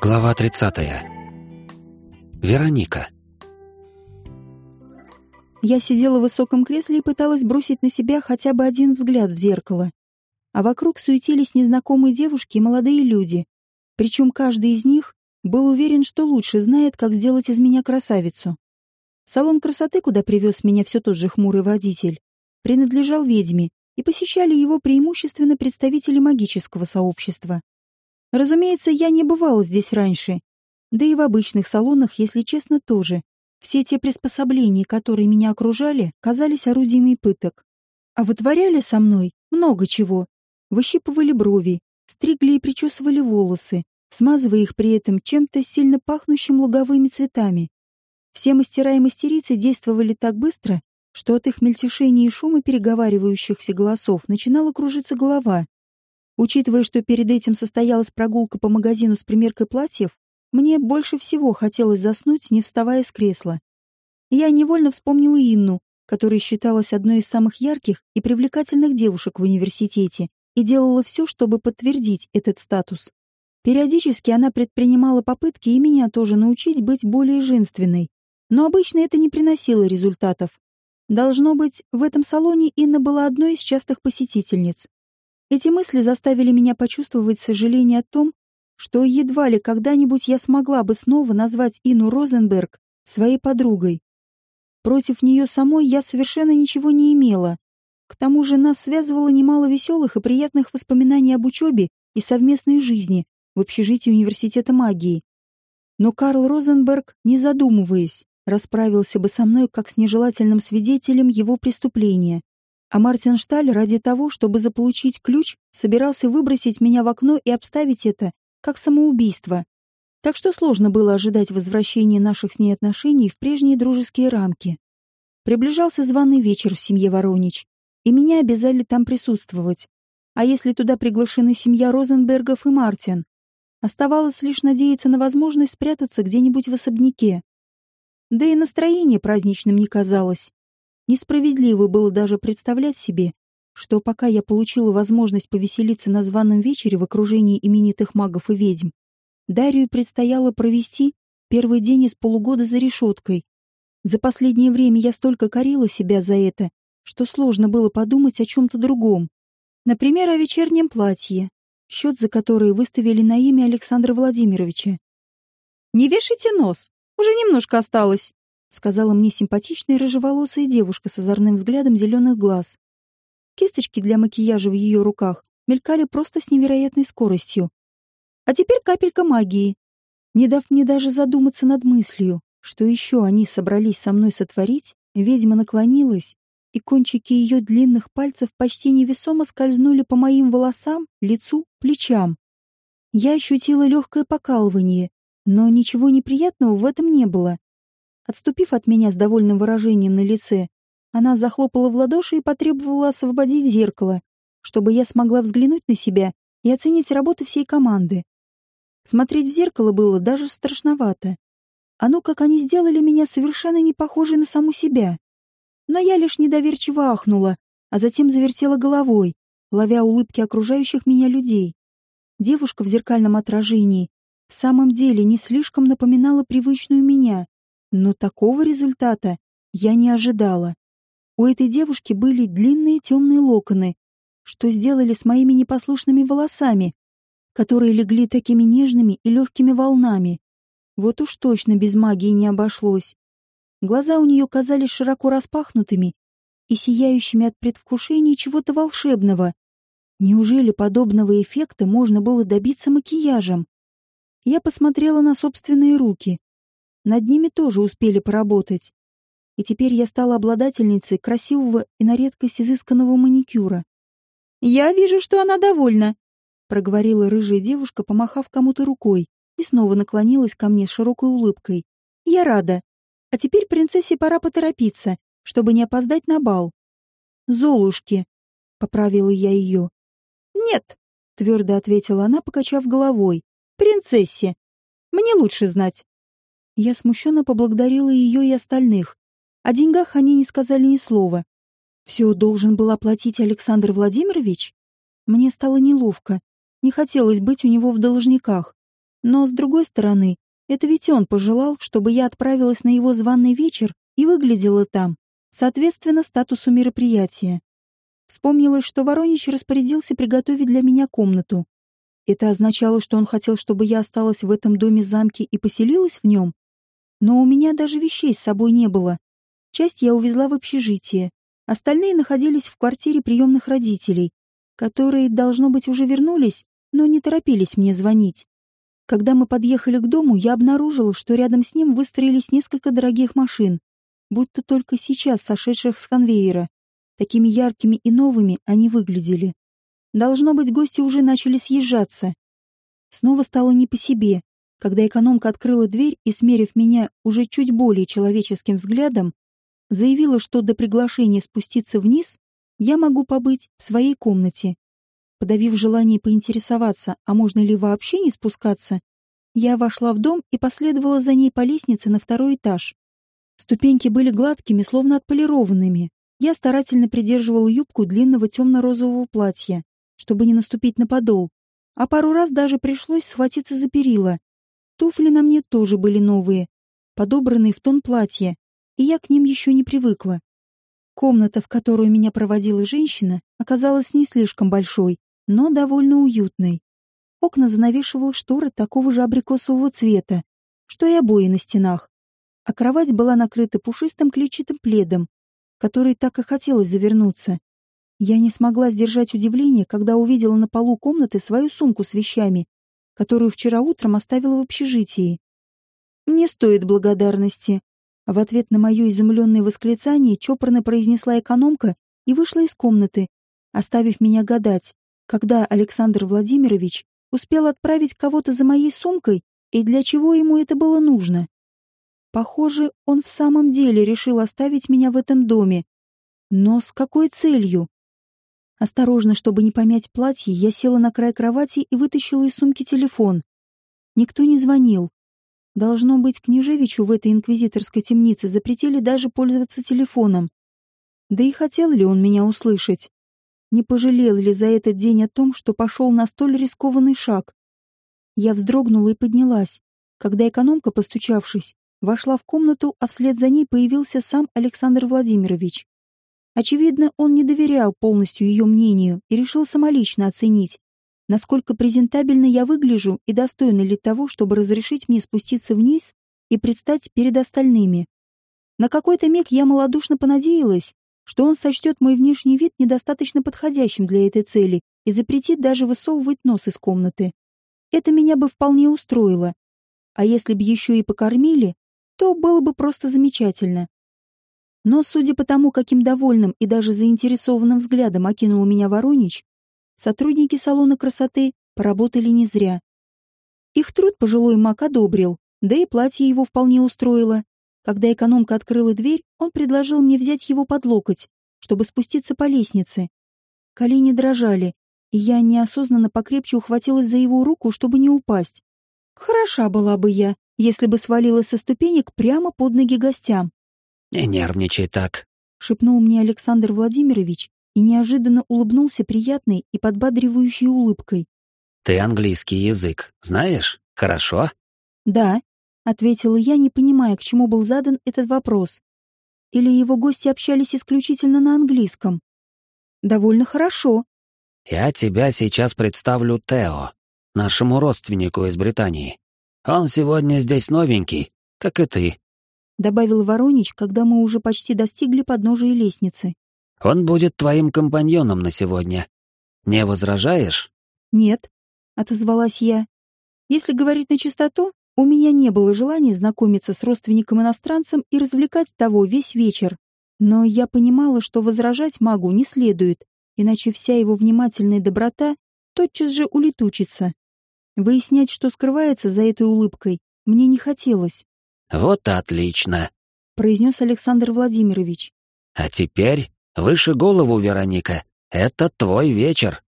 Глава 30. Вероника. Я сидела в высоком кресле и пыталась бросить на себя хотя бы один взгляд в зеркало. А вокруг суетились незнакомые девушки и молодые люди. Причем каждый из них был уверен, что лучше знает, как сделать из меня красавицу. Салон красоты, куда привез меня все тот же хмурый водитель, принадлежал ведьме, и посещали его преимущественно представители магического сообщества. Разумеется, я не бывала здесь раньше, да и в обычных салонах, если честно, тоже. Все те приспособления, которые меня окружали, казались орудиями пыток. А вытворяли со мной много чего. Выщипывали брови, стригли и причесывали волосы, смазывая их при этом чем-то сильно пахнущим луговыми цветами. Все мастера и мастерицы действовали так быстро, что от их мельтешения и шума переговаривающихся голосов начинала кружиться голова. Учитывая, что перед этим состоялась прогулка по магазину с примеркой платьев, мне больше всего хотелось заснуть, не вставая с кресла. Я невольно вспомнила Инну, которая считалась одной из самых ярких и привлекательных девушек в университете и делала все, чтобы подтвердить этот статус. Периодически она предпринимала попытки и меня тоже научить быть более женственной, но обычно это не приносило результатов. Должно быть, в этом салоне Инна была одной из частых посетительниц. Эти мысли заставили меня почувствовать сожаление о том, что едва ли когда-нибудь я смогла бы снова назвать Инну Розенберг своей подругой. Против нее самой я совершенно ничего не имела. К тому же нас связывало немало веселых и приятных воспоминаний об учебе и совместной жизни в общежитии университета магии. Но Карл Розенберг, не задумываясь, расправился бы со мной как с нежелательным свидетелем его преступления. А Мартин Шталь ради того, чтобы заполучить ключ, собирался выбросить меня в окно и обставить это как самоубийство. Так что сложно было ожидать возвращения наших с ней отношений в прежние дружеские рамки. Приближался званый вечер в семье Воронич, и меня обязали там присутствовать. А если туда приглашены семья Розенбергов и Мартин? Оставалось лишь надеяться на возможность спрятаться где-нибудь в особняке. Да и настроение праздничным не казалось. Несправедливо было даже представлять себе, что пока я получила возможность повеселиться на званом вечере в окружении именитых магов и ведьм, Дарью предстояло провести первый день из полугода за решеткой. За последнее время я столько корила себя за это, что сложно было подумать о чем-то другом. Например, о вечернем платье, счет за которое выставили на имя Александра Владимировича. «Не вешайте нос!» Уже немножко осталось», — сказала мне симпатичная рыжеволосая девушка с озорным взглядом зеленых глаз. Кисточки для макияжа в ее руках мелькали просто с невероятной скоростью. А теперь капелька магии. Не дав мне даже задуматься над мыслью, что еще они собрались со мной сотворить, ведьма наклонилась, и кончики ее длинных пальцев почти невесомо скользнули по моим волосам, лицу, плечам. Я ощутила легкое покалывание, но ничего неприятного в этом не было. Отступив от меня с довольным выражением на лице, она захлопала в ладоши и потребовала освободить зеркало, чтобы я смогла взглянуть на себя и оценить работу всей команды. Смотреть в зеркало было даже страшновато. Оно, как они сделали меня, совершенно не похожей на саму себя. Но я лишь недоверчиво ахнула, а затем завертела головой, ловя улыбки окружающих меня людей. Девушка в зеркальном отражении в самом деле не слишком напоминала привычную меня, но такого результата я не ожидала. У этой девушки были длинные темные локоны, что сделали с моими непослушными волосами, которые легли такими нежными и легкими волнами. Вот уж точно без магии не обошлось. Глаза у нее казались широко распахнутыми и сияющими от предвкушения чего-то волшебного. Неужели подобного эффекта можно было добиться макияжем? Я посмотрела на собственные руки. Над ними тоже успели поработать. И теперь я стала обладательницей красивого и на редкость изысканного маникюра. «Я вижу, что она довольна», — проговорила рыжая девушка, помахав кому-то рукой, и снова наклонилась ко мне с широкой улыбкой. «Я рада. А теперь принцессе пора поторопиться, чтобы не опоздать на бал». «Золушки», — поправила я ее. «Нет», — твердо ответила она, покачав головой принцессе. Мне лучше знать. Я смущенно поблагодарила ее и остальных. О деньгах они не сказали ни слова. Все должен был оплатить Александр Владимирович? Мне стало неловко. Не хотелось быть у него в должниках. Но, с другой стороны, это ведь он пожелал, чтобы я отправилась на его званый вечер и выглядела там, соответственно статусу мероприятия. Вспомнилось, что Воронич распорядился приготовить для меня комнату. Это означало, что он хотел, чтобы я осталась в этом доме-замке и поселилась в нем? Но у меня даже вещей с собой не было. Часть я увезла в общежитие, остальные находились в квартире приемных родителей, которые, должно быть, уже вернулись, но не торопились мне звонить. Когда мы подъехали к дому, я обнаружила, что рядом с ним выстроились несколько дорогих машин, будто только сейчас сошедших с конвейера. Такими яркими и новыми они выглядели. Должно быть, гости уже начали съезжаться. Снова стало не по себе, когда экономка открыла дверь и, смерив меня уже чуть более человеческим взглядом, заявила, что до приглашения спуститься вниз я могу побыть в своей комнате. Подавив желание поинтересоваться, а можно ли вообще не спускаться, я вошла в дом и последовала за ней по лестнице на второй этаж. Ступеньки были гладкими, словно отполированными. Я старательно придерживала юбку длинного темно-розового платья, чтобы не наступить на подол, а пару раз даже пришлось схватиться за перила. Туфли на мне тоже были новые, подобранные в тон платья, и я к ним еще не привыкла. Комната, в которую меня проводила женщина, оказалась не слишком большой, но довольно уютной. Окна занавешивал шторы такого же абрикосового цвета, что и обои на стенах, а кровать была накрыта пушистым клетчатым пледом, который так и хотелось завернуться. Я не смогла сдержать удивление, когда увидела на полу комнаты свою сумку с вещами, которую вчера утром оставила в общежитии. «Не стоит благодарности», в ответ на мое изумленное восклицание чопорно произнесла экономка и вышла из комнаты, оставив меня гадать, когда Александр Владимирович успел отправить кого-то за моей сумкой и для чего ему это было нужно. Похоже, он в самом деле решил оставить меня в этом доме. Но с какой целью? Осторожно, чтобы не помять платье, я села на край кровати и вытащила из сумки телефон. Никто не звонил. Должно быть, княжевичу в этой инквизиторской темнице запретили даже пользоваться телефоном. Да и хотел ли он меня услышать? Не пожалел ли за этот день о том, что пошел на столь рискованный шаг? Я вздрогнула и поднялась, когда экономка, постучавшись, вошла в комнату, а вслед за ней появился сам Александр Владимирович. Очевидно, он не доверял полностью ее мнению и решил самолично оценить, насколько презентабельно я выгляжу и достойна ли того, чтобы разрешить мне спуститься вниз и предстать перед остальными. На какой-то миг я малодушно понадеялась, что он сочтет мой внешний вид недостаточно подходящим для этой цели и запретит даже высовывать нос из комнаты. Это меня бы вполне устроило. А если бы еще и покормили, то было бы просто замечательно. Но, судя по тому, каким довольным и даже заинтересованным взглядом окинул меня Воронич, Сотрудники салона красоты поработали не зря. Их труд пожилой маг одобрил, да и платье его вполне устроило. Когда экономка открыла дверь, он предложил мне взять его под локоть, чтобы спуститься по лестнице. Колени дрожали, и я неосознанно покрепче ухватилась за его руку, чтобы не упасть. Хороша была бы я, если бы свалилась со ступенек прямо под ноги гостям. «Не нервничай так», — шепнул мне Александр Владимирович, и неожиданно улыбнулся приятной и подбадривающей улыбкой. «Ты английский язык знаешь? Хорошо?» «Да», — ответила я, не понимая, к чему был задан этот вопрос. Или его гости общались исключительно на английском? «Довольно хорошо». «Я тебя сейчас представлю Тео, нашему родственнику из Британии. Он сегодня здесь новенький, как и ты», — добавил Воронич, когда мы уже почти достигли подножия лестницы. Он будет твоим компаньоном на сегодня. Не возражаешь? Нет, отозвалась я. Если говорить на чистоту, у меня не было желания знакомиться с родственником-иностранцем и развлекать того весь вечер. Но я понимала, что возражать магу не следует, иначе вся его внимательная доброта тотчас же улетучится. Выяснять, что скрывается за этой улыбкой, мне не хотелось. «Вот отлично», — произнес Александр Владимирович. «А теперь Выше голову, Вероника. Это твой вечер.